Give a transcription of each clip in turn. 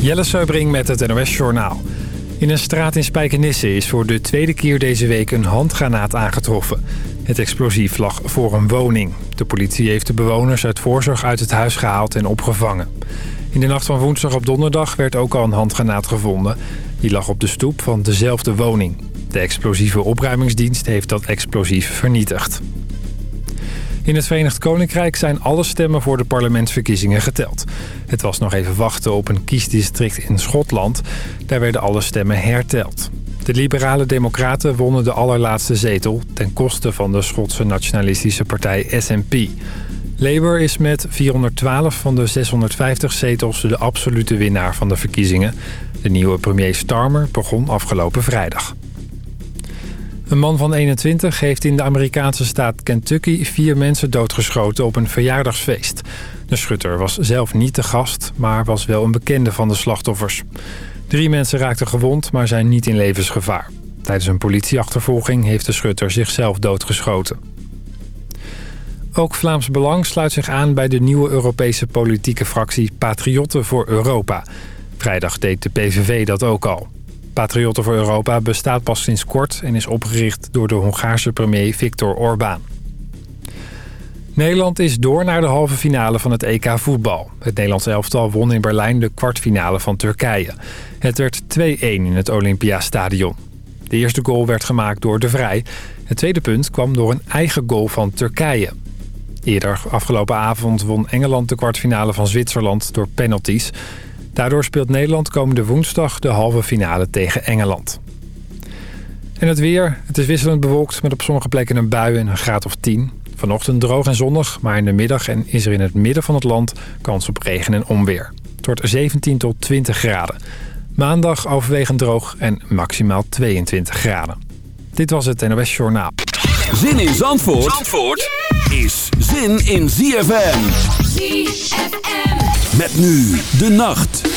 Jelle Seubring met het NOS Journaal. In een straat in Spijkenisse is voor de tweede keer deze week een handgranaat aangetroffen. Het explosief lag voor een woning. De politie heeft de bewoners uit voorzorg uit het huis gehaald en opgevangen. In de nacht van woensdag op donderdag werd ook al een handgranaat gevonden. Die lag op de stoep van dezelfde woning. De explosieve opruimingsdienst heeft dat explosief vernietigd. In het Verenigd Koninkrijk zijn alle stemmen voor de parlementsverkiezingen geteld. Het was nog even wachten op een kiesdistrict in Schotland. Daar werden alle stemmen herteld. De liberale democraten wonnen de allerlaatste zetel... ten koste van de Schotse nationalistische partij SNP. Labour is met 412 van de 650 zetels de absolute winnaar van de verkiezingen. De nieuwe premier Starmer begon afgelopen vrijdag. Een man van 21 heeft in de Amerikaanse staat Kentucky vier mensen doodgeschoten op een verjaardagsfeest. De schutter was zelf niet de gast, maar was wel een bekende van de slachtoffers. Drie mensen raakten gewond, maar zijn niet in levensgevaar. Tijdens een politieachtervolging heeft de schutter zichzelf doodgeschoten. Ook Vlaams Belang sluit zich aan bij de nieuwe Europese politieke fractie Patriotten voor Europa. Vrijdag deed de PVV dat ook al. Patriotten voor Europa bestaat pas sinds kort en is opgericht door de Hongaarse premier Viktor Orbán. Nederland is door naar de halve finale van het EK voetbal. Het Nederlands elftal won in Berlijn de kwartfinale van Turkije. Het werd 2-1 in het Olympiastadion. De eerste goal werd gemaakt door De Vrij. Het tweede punt kwam door een eigen goal van Turkije. Eerder afgelopen avond won Engeland de kwartfinale van Zwitserland door penalties. Daardoor speelt Nederland komende woensdag de halve finale tegen Engeland. En het weer. Het is wisselend bewolkt met op sommige plekken een bui en een graad of 10. Vanochtend droog en zonnig, maar in de middag en is er in het midden van het land kans op regen en onweer. Het wordt 17 tot 20 graden. Maandag overwegend droog en maximaal 22 graden. Dit was het NOS Journaal. Zin in Zandvoort, Zandvoort is zin in ZFM. ZFM. Met nu de nacht.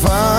vai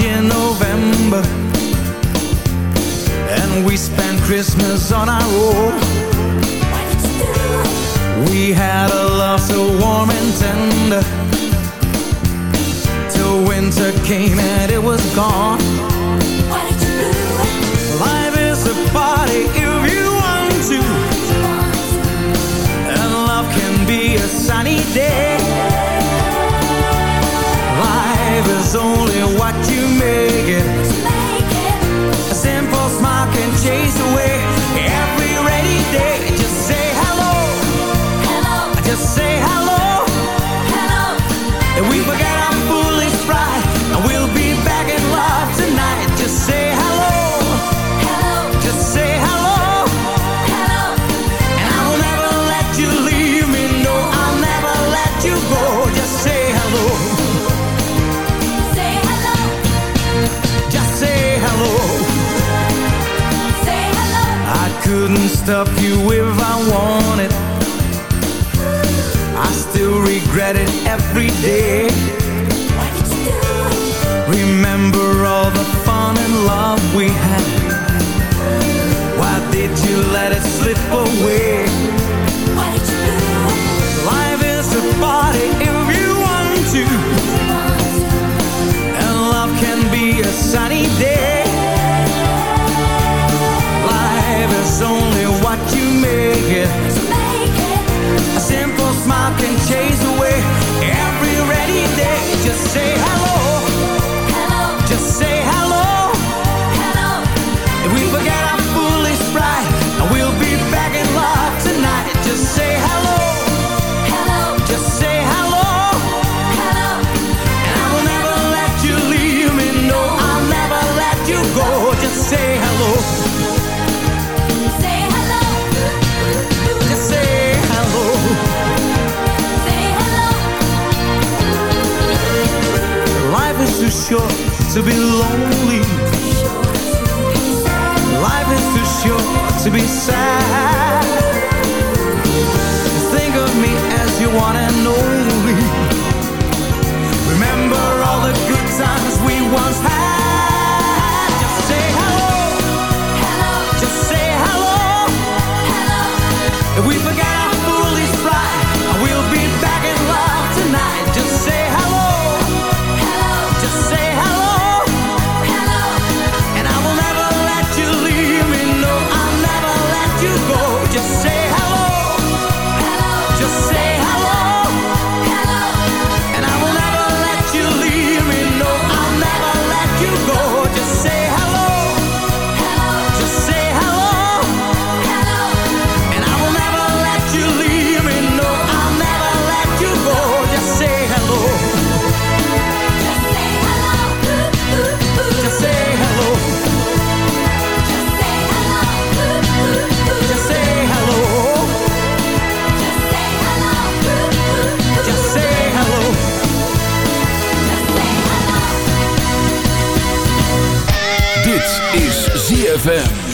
you know ZFM.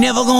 Never gonna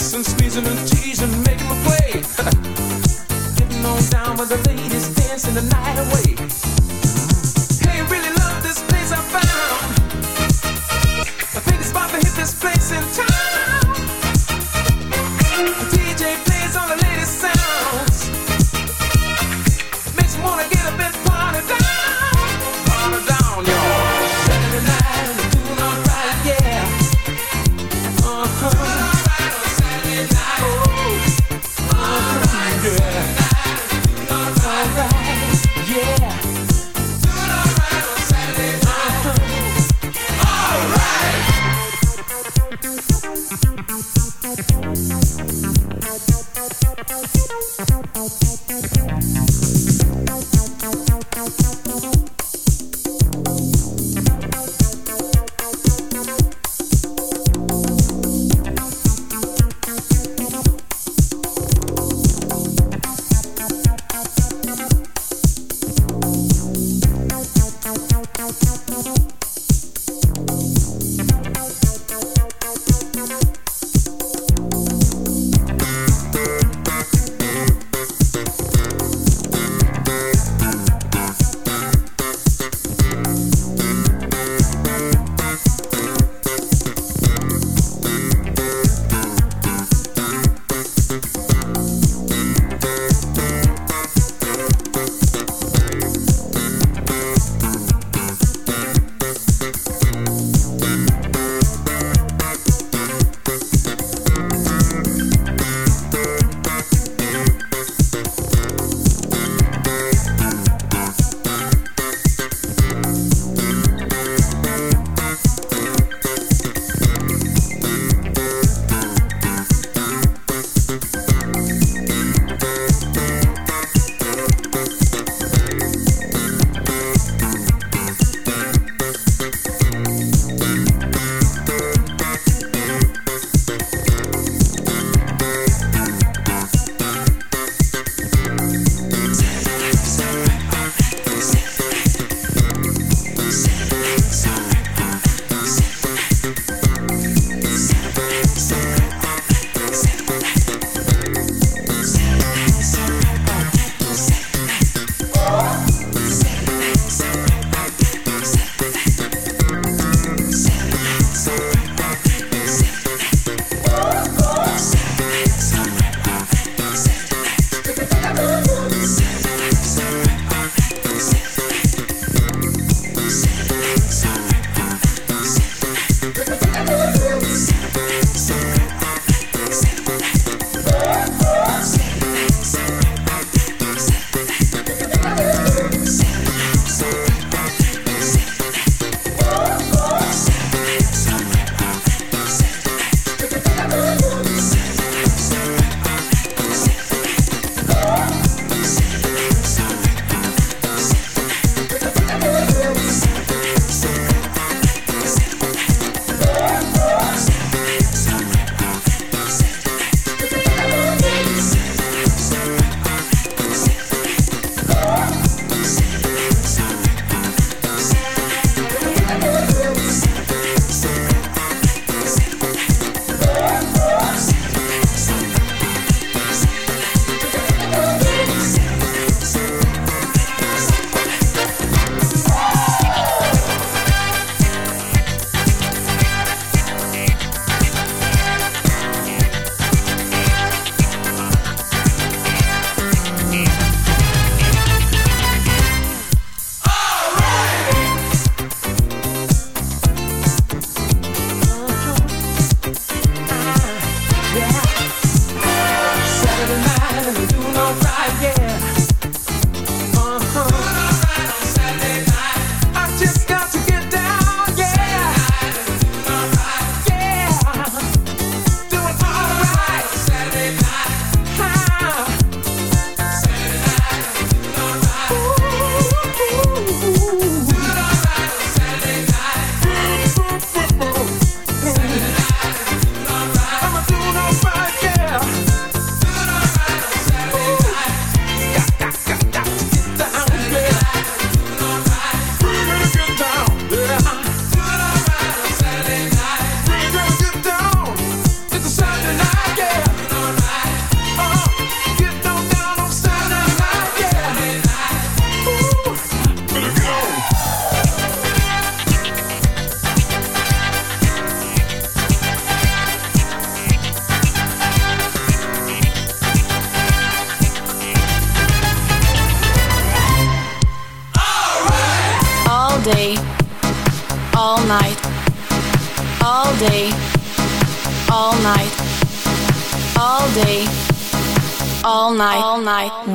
and squeezing and teasing, making my way. Getting on down with the ladies, dancing the night away.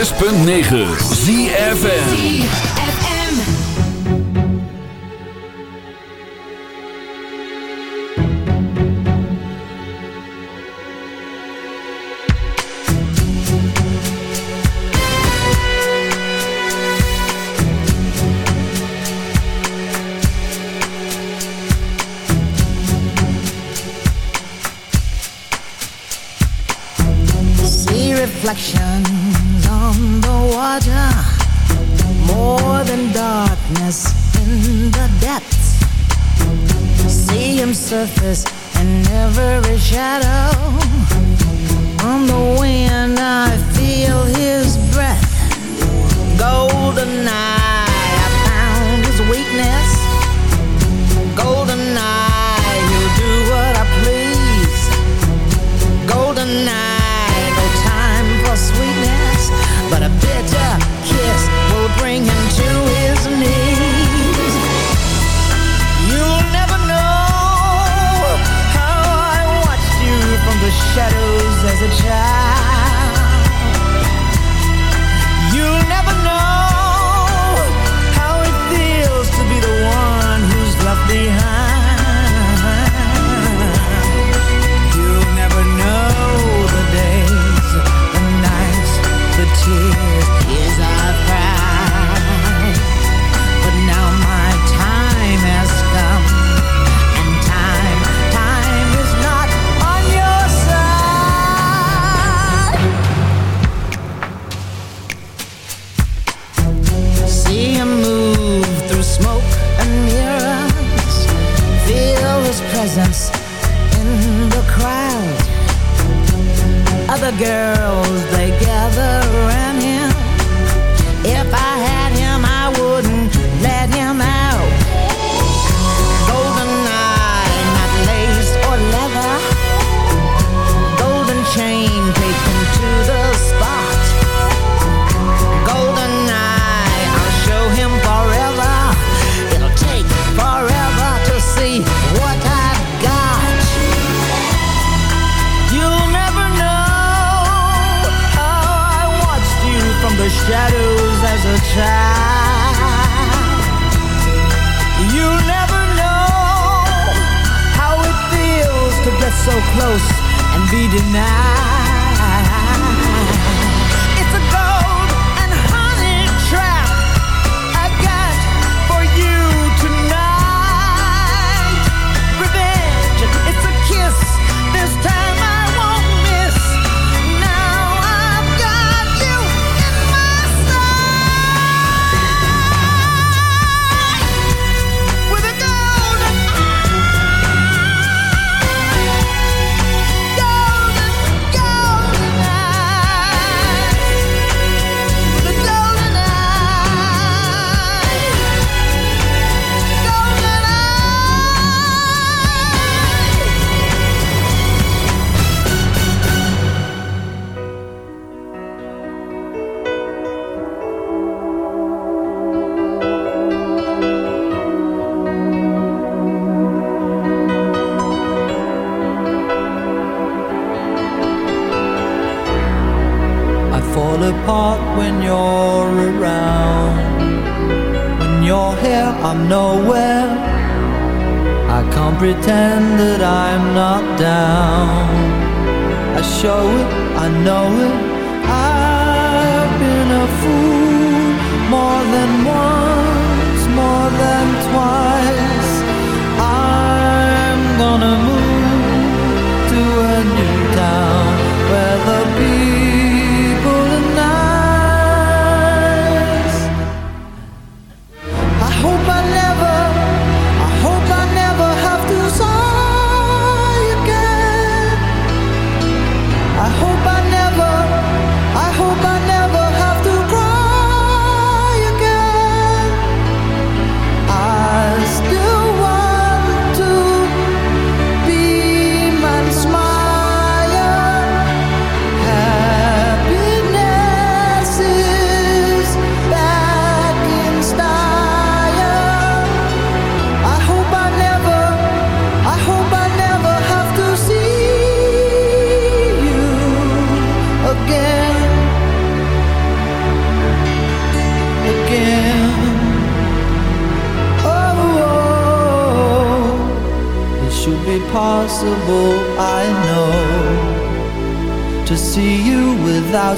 106.9 ZFN